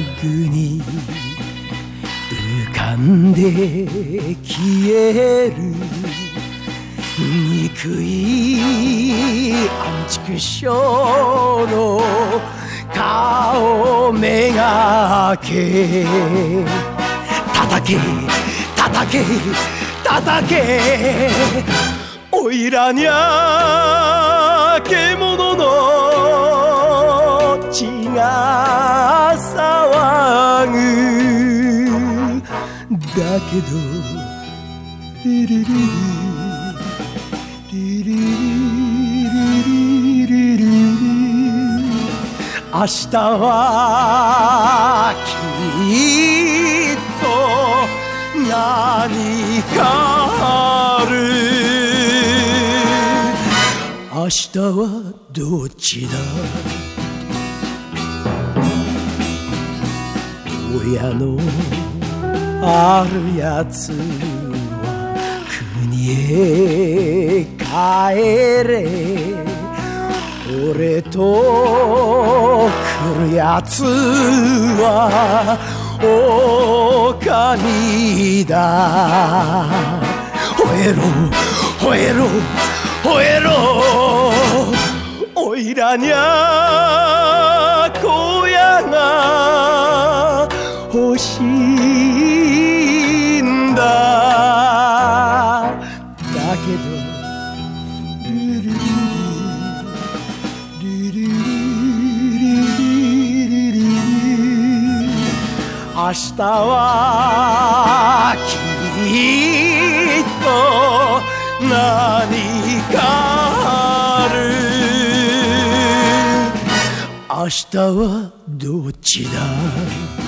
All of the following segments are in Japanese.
に浮かんで消える。憎いアンチクショーの顔めがけ。叩け叩け叩け。おいらにゃ獣だけどリリリリリリリリリリリ明日はきっと何かある明日はどっちだ親のあるやつは国へ帰れ。俺と来るやつは狼だ。吠えろ吠えろ吠えろ。おいらにゃ日はきっと何かある。明日はどっちだ？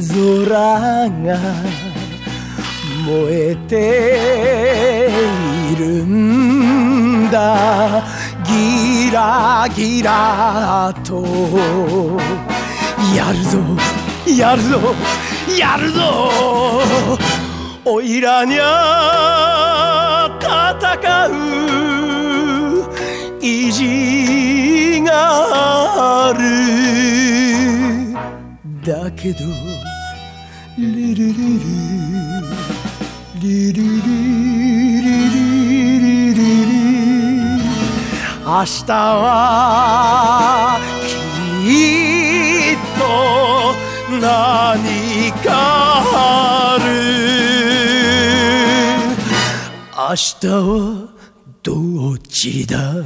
空が燃えているんだ。ギラギラとやるぞやるぞやるぞ。おいらにゃ戦う意地がある。だけどリリリリリリリリリリリリ明日はきっと何かある明日はどっちだ